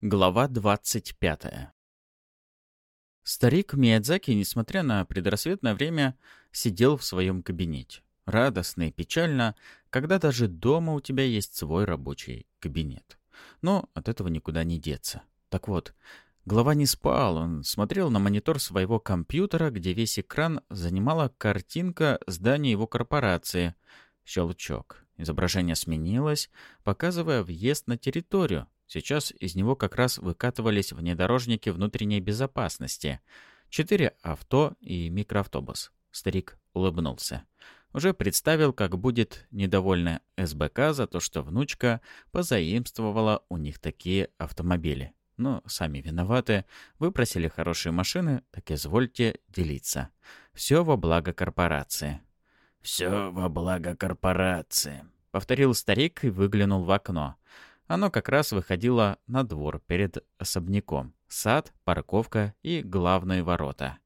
Глава 25 Старик Миядзаки, несмотря на предрассветное время, сидел в своем кабинете. Радостно и печально, когда даже дома у тебя есть свой рабочий кабинет. Но от этого никуда не деться. Так вот, глава не спал, он смотрел на монитор своего компьютера, где весь экран занимала картинка здания его корпорации. Щелчок. Изображение сменилось, показывая въезд на территорию, Сейчас из него как раз выкатывались внедорожники внутренней безопасности. Четыре авто и микроавтобус. Старик улыбнулся. Уже представил, как будет недовольна СБК за то, что внучка позаимствовала у них такие автомобили. Но сами виноваты. Выпросили хорошие машины, так извольте делиться. Все во благо корпорации. «Все во благо корпорации», — повторил старик и выглянул в окно. Оно как раз выходило на двор перед особняком. Сад, парковка и главные ворота.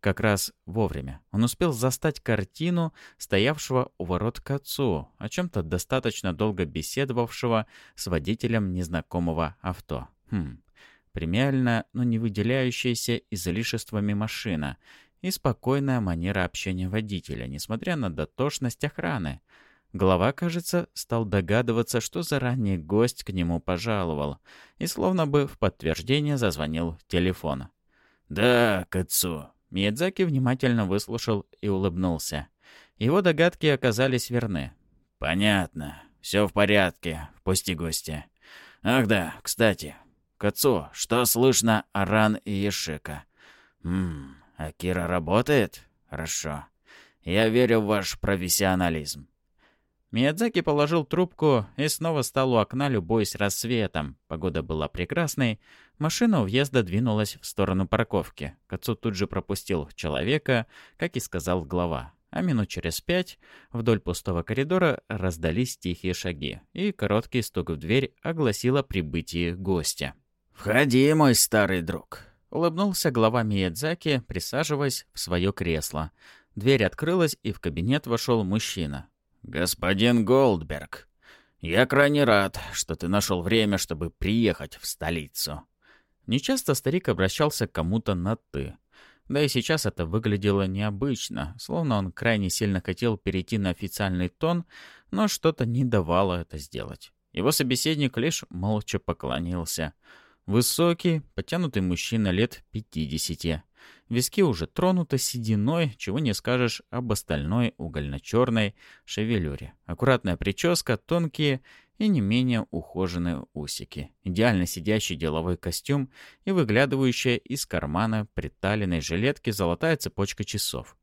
Как раз вовремя. Он успел застать картину, стоявшего у ворот к отцу, о чем-то достаточно долго беседовавшего с водителем незнакомого авто. Хм. Премиальная, но не выделяющаяся излишествами машина и спокойная манера общения водителя, несмотря на дотошность охраны. Глава, кажется, стал догадываться, что заранее гость к нему пожаловал, и словно бы в подтверждение зазвонил телефон. «Да, к отцу». Миядзаки внимательно выслушал и улыбнулся. Его догадки оказались верны. «Понятно. Все в порядке. Впусти гостя. Ах да, кстати, к отцу, что слышно о Ран и Ешика? Ммм, Акира работает? Хорошо. Я верю в ваш профессионализм. Миядзаки положил трубку и снова стал у окна, любуясь рассветом. Погода была прекрасной. Машина у въезда двинулась в сторону парковки. К тут же пропустил человека, как и сказал глава. А минут через пять вдоль пустого коридора раздались тихие шаги, и короткий стук в дверь огласило прибытие гостя. «Входи, мой старый друг», — улыбнулся глава Миядзаки, присаживаясь в свое кресло. Дверь открылась, и в кабинет вошел мужчина. «Господин Голдберг, я крайне рад, что ты нашел время, чтобы приехать в столицу». Нечасто старик обращался к кому-то на «ты». Да и сейчас это выглядело необычно, словно он крайне сильно хотел перейти на официальный тон, но что-то не давало это сделать. Его собеседник лишь молча поклонился. Высокий, потянутый мужчина лет пятидесяти. Виски уже тронуты сединой, чего не скажешь об остальной угольно-черной шевелюре. Аккуратная прическа, тонкие и не менее ухоженные усики. Идеально сидящий деловой костюм и выглядывающая из кармана приталенной жилетки золотая цепочка часов.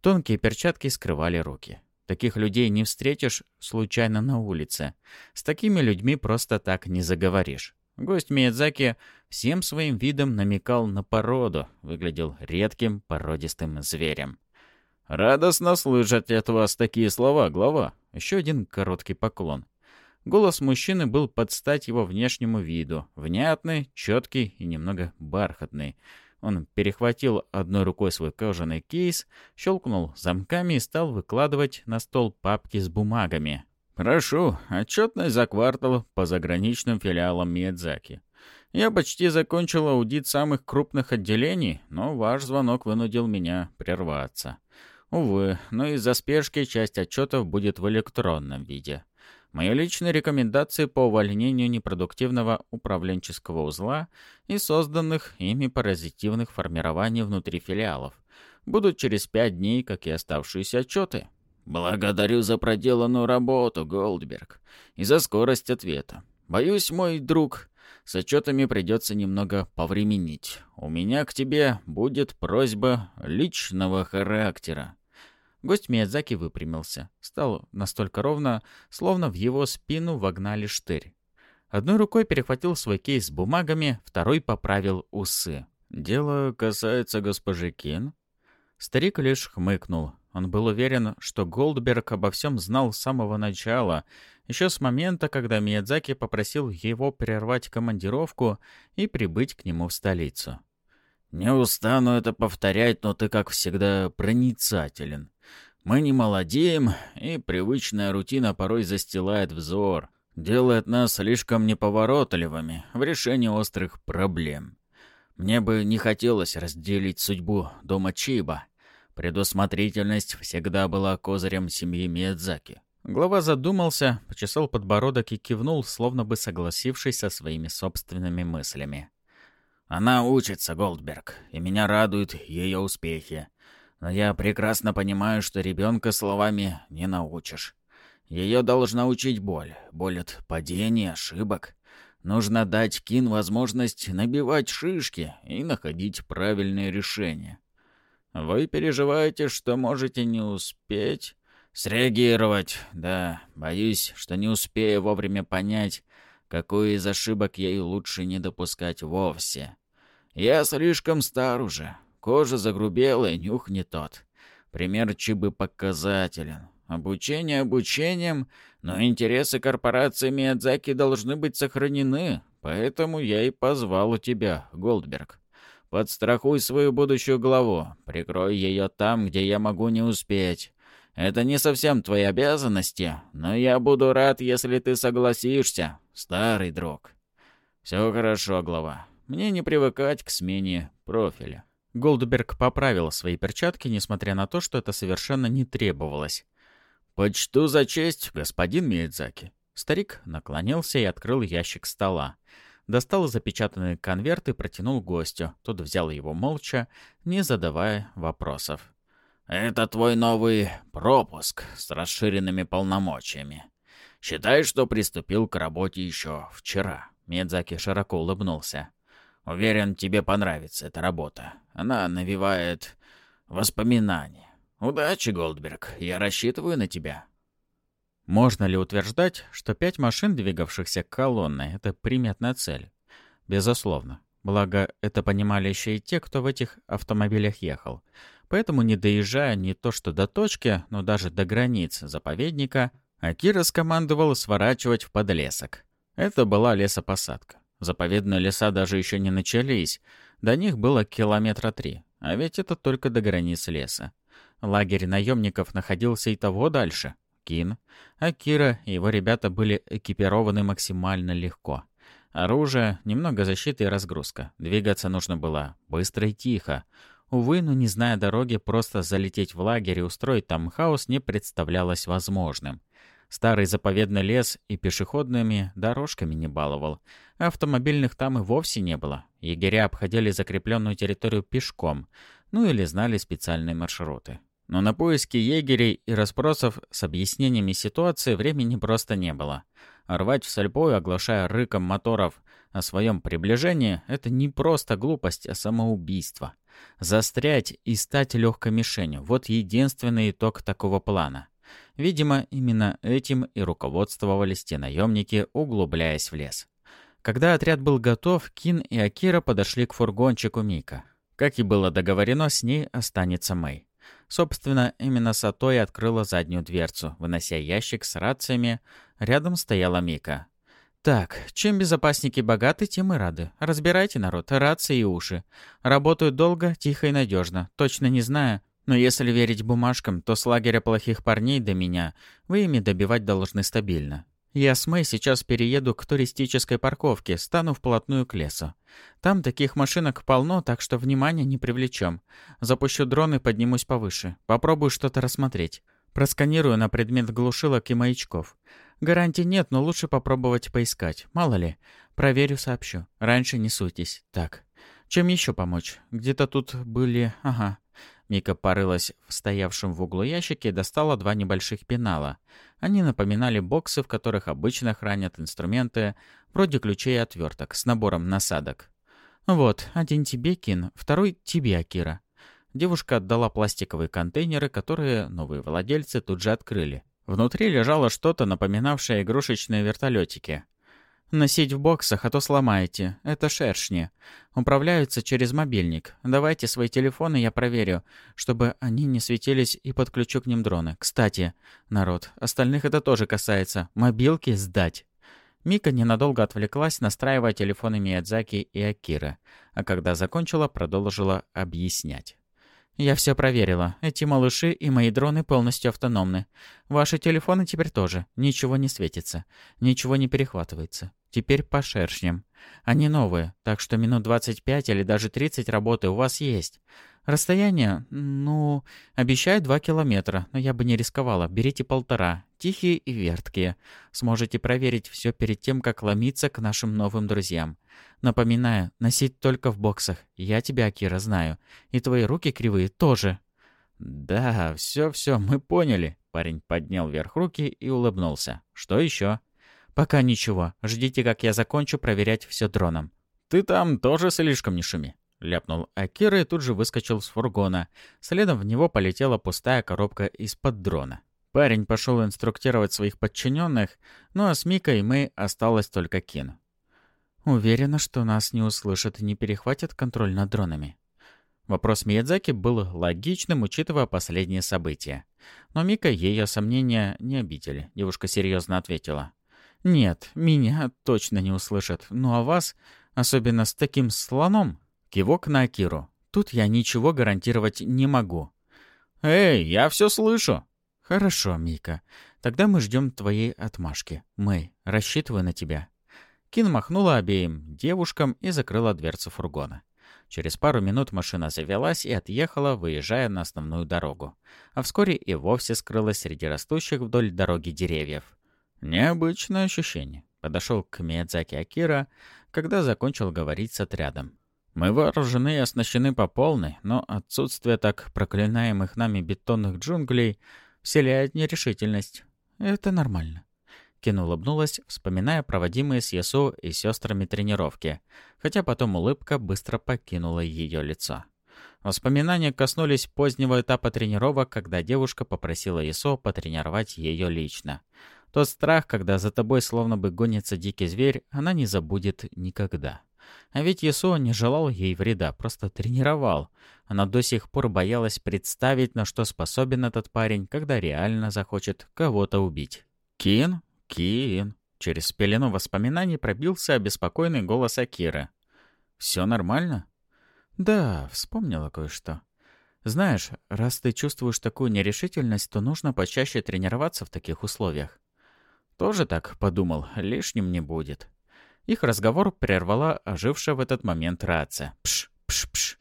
Тонкие перчатки скрывали руки. Таких людей не встретишь случайно на улице. С такими людьми просто так не заговоришь. Гость Миядзаки всем своим видом намекал на породу, выглядел редким породистым зверем. «Радостно слышать от вас такие слова, глава!» Еще один короткий поклон. Голос мужчины был под стать его внешнему виду, внятный, четкий и немного бархатный. Он перехватил одной рукой свой кожаный кейс, щелкнул замками и стал выкладывать на стол папки с бумагами, «Прошу, отчетность за квартал по заграничным филиалам Миядзаки. Я почти закончил аудит самых крупных отделений, но ваш звонок вынудил меня прерваться. Увы, но из-за спешки часть отчетов будет в электронном виде. Мои личные рекомендации по увольнению непродуктивного управленческого узла и созданных ими паразитивных формирований внутри филиалов будут через пять дней, как и оставшиеся отчеты. «Благодарю за проделанную работу, Голдберг, и за скорость ответа. Боюсь, мой друг, с отчетами придется немного повременить. У меня к тебе будет просьба личного характера». Гость Миядзаки выпрямился. Стал настолько ровно, словно в его спину вогнали штырь. Одной рукой перехватил свой кейс с бумагами, второй поправил усы. «Дело касается госпожи Кин». Старик лишь хмыкнул. Он был уверен, что Голдберг обо всем знал с самого начала, еще с момента, когда Миядзаки попросил его прервать командировку и прибыть к нему в столицу. «Не устану это повторять, но ты, как всегда, проницателен. Мы не молодеем, и привычная рутина порой застилает взор. делает нас слишком неповоротливыми в решении острых проблем. Мне бы не хотелось разделить судьбу дома Чиба. Предусмотрительность всегда была козырем семьи Миядзаки. Глава задумался, почесал подбородок и кивнул, словно бы согласившись со своими собственными мыслями. «Она учится, Голдберг, и меня радуют ее успехи. Но я прекрасно понимаю, что ребенка словами не научишь. Ее должна учить боль, боль от падений, ошибок. Нужно дать Кин возможность набивать шишки и находить правильные решения. Вы переживаете, что можете не успеть?» Среагировать, да. Боюсь, что не успею вовремя понять, какую из ошибок ей лучше не допускать вовсе. Я слишком стар уже. Кожа загрубела и нюх не тот. Пример Чибы показателен. Обучение обучением, но интересы корпорации Миядзаки должны быть сохранены, поэтому я и позвал тебя, Голдберг. Подстрахуй свою будущую главу, прикрой ее там, где я могу не успеть. Это не совсем твои обязанности, но я буду рад, если ты согласишься, старый друг. Все хорошо, глава. Мне не привыкать к смене профиля. Голдберг поправил свои перчатки, несмотря на то, что это совершенно не требовалось. «Почту за честь, господин Миядзаки». Старик наклонился и открыл ящик стола. Достал запечатанный конверт и протянул гостю. Тот взял его молча, не задавая вопросов. Это твой новый пропуск с расширенными полномочиями. Считай, что приступил к работе еще вчера. Медзаки широко улыбнулся. Уверен, тебе понравится эта работа. Она навевает воспоминания. Удачи, Голдберг. Я рассчитываю на тебя. Можно ли утверждать, что пять машин, двигавшихся колонной, это приметная цель? Безусловно. Благо, это понимали еще и те, кто в этих автомобилях ехал. Поэтому, не доезжая не то что до точки, но даже до границ заповедника, Акира скомандовал сворачивать в подлесок. Это была лесопосадка. Заповедные леса даже еще не начались. До них было километра три. А ведь это только до границ леса. Лагерь наемников находился и того дальше. Кин, Акира и его ребята были экипированы максимально легко. Оружие, немного защиты и разгрузка. Двигаться нужно было быстро и тихо. Увы, но не зная дороги, просто залететь в лагерь и устроить там хаос не представлялось возможным. Старый заповедный лес и пешеходными дорожками не баловал. Автомобильных там и вовсе не было. Егеря обходили закрепленную территорию пешком, ну или знали специальные маршруты. Но на поиски егерей и расспросов с объяснениями ситуации времени просто не было. Рвать вслепую, оглашая рыком моторов о своем приближении, это не просто глупость, а самоубийство. Застрять и стать легкой мишенью – вот единственный итог такого плана. Видимо, именно этим и руководствовались те наемники, углубляясь в лес. Когда отряд был готов, Кин и Акира подошли к фургончику Мика. Как и было договорено, с ней останется Мэй. Собственно, именно Сато и открыла заднюю дверцу, вынося ящик с рациями. Рядом стояла Мика. «Так, чем безопасники богаты, тем и рады. Разбирайте, народ, рации и уши. Работают долго, тихо и надежно. Точно не знаю, но если верить бумажкам, то с лагеря плохих парней до меня вы ими добивать должны стабильно. Я с Мэй сейчас перееду к туристической парковке, стану вплотную к лесу. Там таких машинок полно, так что внимания не привлечем. Запущу дрон и поднимусь повыше. Попробую что-то рассмотреть. Просканирую на предмет глушилок и маячков. Гарантий нет, но лучше попробовать поискать. Мало ли. Проверю, сообщу. Раньше не суйтесь. Так. Чем еще помочь? Где-то тут были... Ага. Мика порылась в стоявшем в углу ящике и достала два небольших пенала. Они напоминали боксы, в которых обычно хранят инструменты, вроде ключей и отверток, с набором насадок. «Вот, один тебе, Кин, второй тебе, Акира». Девушка отдала пластиковые контейнеры, которые новые владельцы тут же открыли. Внутри лежало что-то, напоминавшее игрушечные вертолетики. Носить в боксах, а то сломаете. Это шершни. Управляются через мобильник. Давайте свои телефоны, я проверю, чтобы они не светились и подключу к ним дроны. Кстати, народ, остальных это тоже касается. Мобилки сдать. Мика ненадолго отвлеклась, настраивая телефоны Миядзаки и Акира, а когда закончила, продолжила объяснять. «Я все проверила. Эти малыши и мои дроны полностью автономны. Ваши телефоны теперь тоже. Ничего не светится. Ничего не перехватывается. Теперь по шершням. Они новые, так что минут 25 или даже 30 работы у вас есть. Расстояние, ну, обещаю 2 километра, но я бы не рисковала. Берите полтора. Тихие и верткие. Сможете проверить все перед тем, как ломиться к нашим новым друзьям. Напоминаю, носить только в боксах. Я тебя, Акира, знаю. И твои руки кривые тоже. Да, все-все, мы поняли. Парень поднял вверх руки и улыбнулся. Что еще? Пока ничего. Ждите, как я закончу проверять все дроном. Ты там тоже слишком не шуми ляпнул Акира и тут же выскочил с фургона. Следом в него полетела пустая коробка из-под дрона. Парень пошел инструктировать своих подчиненных, ну а с Микой мы осталось только Кин. «Уверена, что нас не услышат и не перехватят контроль над дронами». Вопрос Миядзаки был логичным, учитывая последние события. Но Мика ее сомнения не обидели. Девушка серьезно ответила. «Нет, меня точно не услышат. Ну а вас, особенно с таким слоном, Кивок на Акиру. Тут я ничего гарантировать не могу. «Эй, я все слышу!» «Хорошо, Мика. Тогда мы ждем твоей отмашки. Мы рассчитываю на тебя». Кин махнула обеим девушкам и закрыла дверцу фургона. Через пару минут машина завелась и отъехала, выезжая на основную дорогу. А вскоре и вовсе скрылась среди растущих вдоль дороги деревьев. Необычное ощущение. Подошел к Миядзаки Акира, когда закончил говорить с отрядом. Мы вооружены и оснащены по полной, но отсутствие так проклинаемых нами бетонных джунглей вселяет нерешительность. Это нормально. Кин улыбнулась, вспоминая проводимые с Ясу и сестрами тренировки, хотя потом улыбка быстро покинула ее лицо. Воспоминания коснулись позднего этапа тренировок, когда девушка попросила Ясу потренировать ее лично. Тот страх, когда за тобой словно бы гонится дикий зверь, она не забудет никогда. А ведь Ясуо не желал ей вреда, просто тренировал. Она до сих пор боялась представить, на что способен этот парень, когда реально захочет кого-то убить. «Кин? Кин?» Через пелену воспоминаний пробился обеспокоенный голос Акиры. «Все нормально?» «Да, вспомнила кое-что. Знаешь, раз ты чувствуешь такую нерешительность, то нужно почаще тренироваться в таких условиях». «Тоже так подумал, лишним не будет». Их разговор прервала ожившая в этот момент рация. Пш, пш, пш.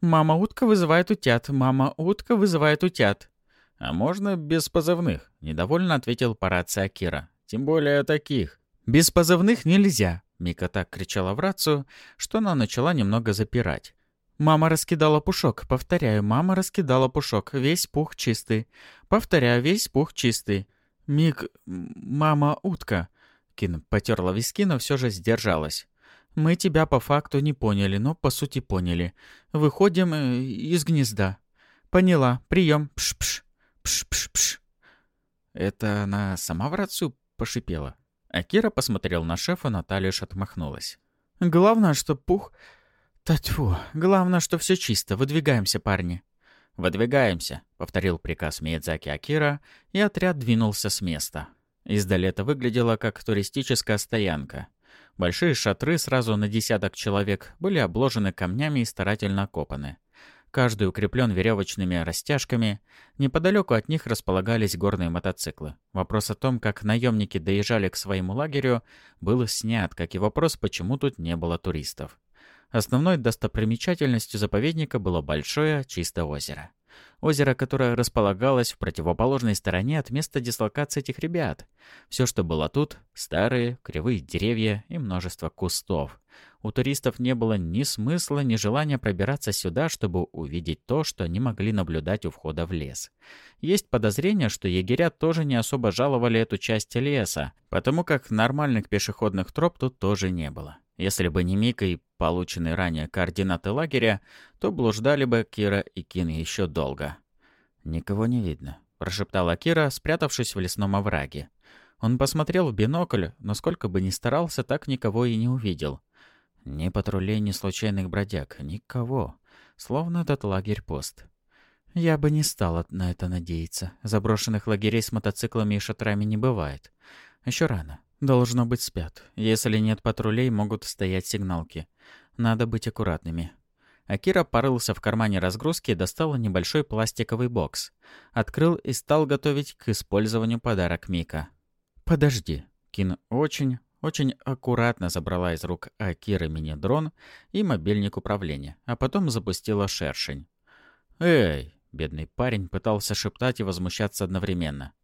«Мама утка вызывает утят, мама утка вызывает утят». «А можно без позывных?» — недовольно ответил по рации Акира. «Тем более таких». «Без позывных нельзя!» — Мика так кричала в рацию, что она начала немного запирать. «Мама раскидала пушок. Повторяю, мама раскидала пушок. Весь пух чистый. Повторяю, весь пух чистый. Мик... Мама утка. Кин потерла виски, но все же сдержалась. «Мы тебя по факту не поняли, но по сути поняли. Выходим э, из гнезда». «Поняла. Прием. Пш-пш. Пш-пш-пш». «Это она сама в рацию пошипела?» Акира посмотрел на шефа, но та лишь отмахнулась. «Главное, что пух...» «Татьфу. Главное, что все чисто. Выдвигаемся, парни». «Выдвигаемся», — повторил приказ Миядзаки Акира, и отряд двинулся с места. Издали это выглядело как туристическая стоянка. Большие шатры сразу на десяток человек были обложены камнями и старательно окопаны. Каждый укреплен веревочными растяжками. Неподалеку от них располагались горные мотоциклы. Вопрос о том, как наемники доезжали к своему лагерю, был снят, как и вопрос, почему тут не было туристов. Основной достопримечательностью заповедника было большое чистое озеро. Озеро, которое располагалось в противоположной стороне от места дислокации этих ребят. Все, что было тут — старые, кривые деревья и множество кустов. У туристов не было ни смысла, ни желания пробираться сюда, чтобы увидеть то, что они могли наблюдать у входа в лес. Есть подозрение, что егеря тоже не особо жаловали эту часть леса, потому как нормальных пешеходных троп тут тоже не было. Если бы не Мика и полученные ранее координаты лагеря, то блуждали бы Кира и Кин еще долго. «Никого не видно», — прошептала Кира, спрятавшись в лесном овраге. Он посмотрел в бинокль, но сколько бы ни старался, так никого и не увидел. Ни патрулей, ни случайных бродяг, никого. Словно этот лагерь-пост. Я бы не стала на это надеяться. Заброшенных лагерей с мотоциклами и шатрами не бывает. Еще рано. Должно быть, спят. Если нет патрулей, могут стоять сигналки. Надо быть аккуратными. Акира порылся в кармане разгрузки и достал небольшой пластиковый бокс. Открыл и стал готовить к использованию подарок Мика. «Подожди». Кин очень, очень аккуратно забрала из рук Акиры мини-дрон и мобильник управления, а потом запустила шершень. «Эй!» — бедный парень пытался шептать и возмущаться одновременно.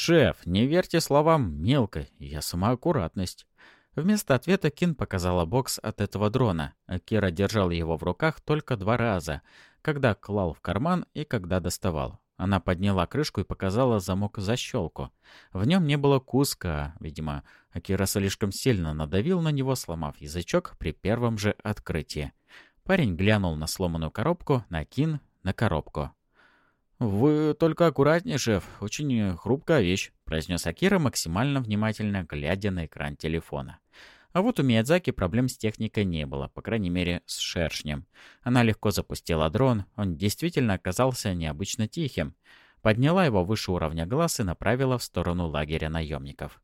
«Шеф, не верьте словам мелко, я сама аккуратность». Вместо ответа Кин показала бокс от этого дрона. Акира держал его в руках только два раза, когда клал в карман и когда доставал. Она подняла крышку и показала замок защелку. В нем не было куска. Видимо, Акира слишком сильно надавил на него, сломав язычок при первом же открытии. Парень глянул на сломанную коробку, на Кин, на коробку. «Вы только аккуратнее, шеф. Очень хрупкая вещь», — произнес Акира, максимально внимательно глядя на экран телефона. А вот у Миядзаки проблем с техникой не было, по крайней мере, с шершнем. Она легко запустила дрон, он действительно оказался необычно тихим. Подняла его выше уровня глаз и направила в сторону лагеря наемников.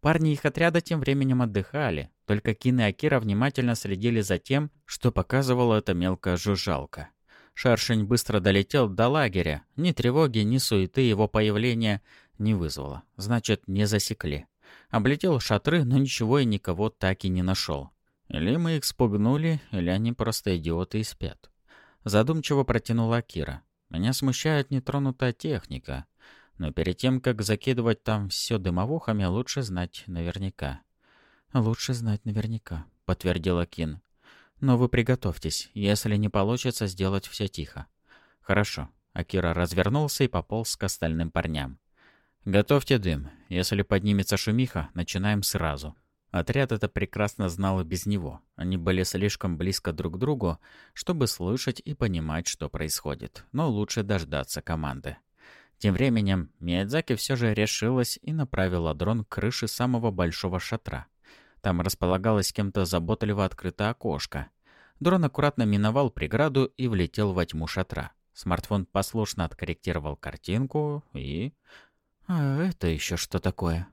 Парни их отряда тем временем отдыхали, только Кин и Акира внимательно следили за тем, что показывала эта мелкая жужжалка. Шершень быстро долетел до лагеря. Ни тревоги, ни суеты его появления не вызвало. Значит, не засекли. Облетел шатры, но ничего и никого так и не нашел. Или мы их спугнули, или они просто идиоты и спят. Задумчиво протянула Кира. Меня смущает нетронутая техника. Но перед тем, как закидывать там все дымовухами, лучше знать наверняка. «Лучше знать наверняка», — подтвердила Кин. Но вы приготовьтесь, если не получится сделать все тихо. Хорошо. Акира развернулся и пополз к остальным парням. «Готовьте дым. Если поднимется шумиха, начинаем сразу». Отряд это прекрасно знал и без него. Они были слишком близко друг к другу, чтобы слышать и понимать, что происходит. Но лучше дождаться команды. Тем временем Миядзаки все же решилась и направила дрон к крыше самого большого шатра. Там располагалось кем-то заботливо открытое окошко. Дрон аккуратно миновал преграду и влетел во тьму шатра. Смартфон послушно откорректировал картинку и... «А это еще что такое?»